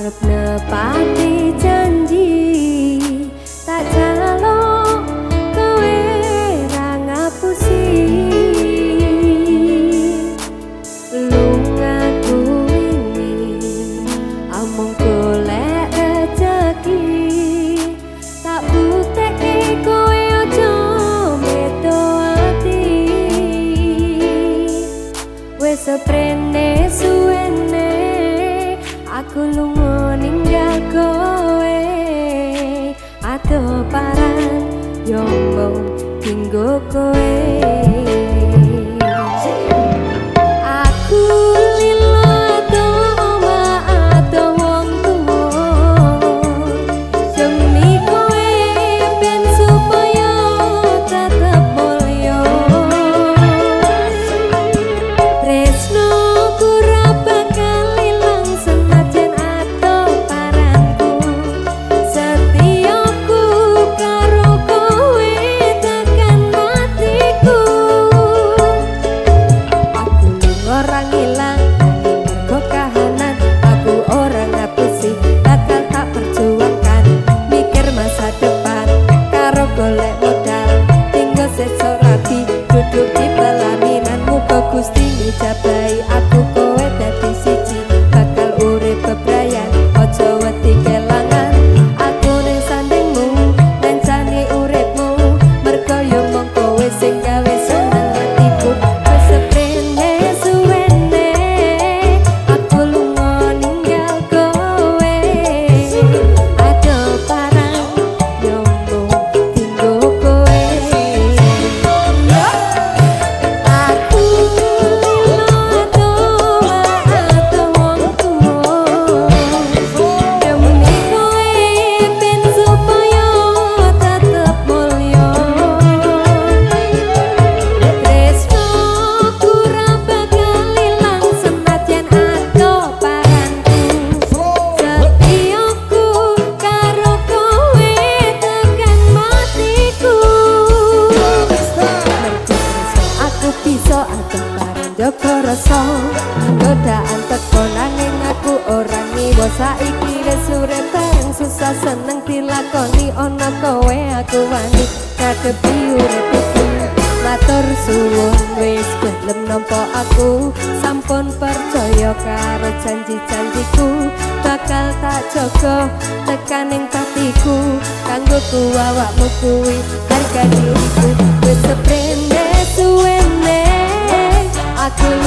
arep nepati janji tak jalo kowe ra ngapusi. Lunga kuwi amung golek rejeki. Tak buteke kowe aja meto ati. Wis prene suwene aku lungo ninggal kowe atau parang yombo tinggo kowe. Dilakoni ana kowe aku wani kadepi urip iki matur suwun wis gelem nampa aku. Sampun percaya karo janji-janjiku. Bakal tak jaga tekaning patiku kanggo awakmu kuwi harga diriku wis suwene aku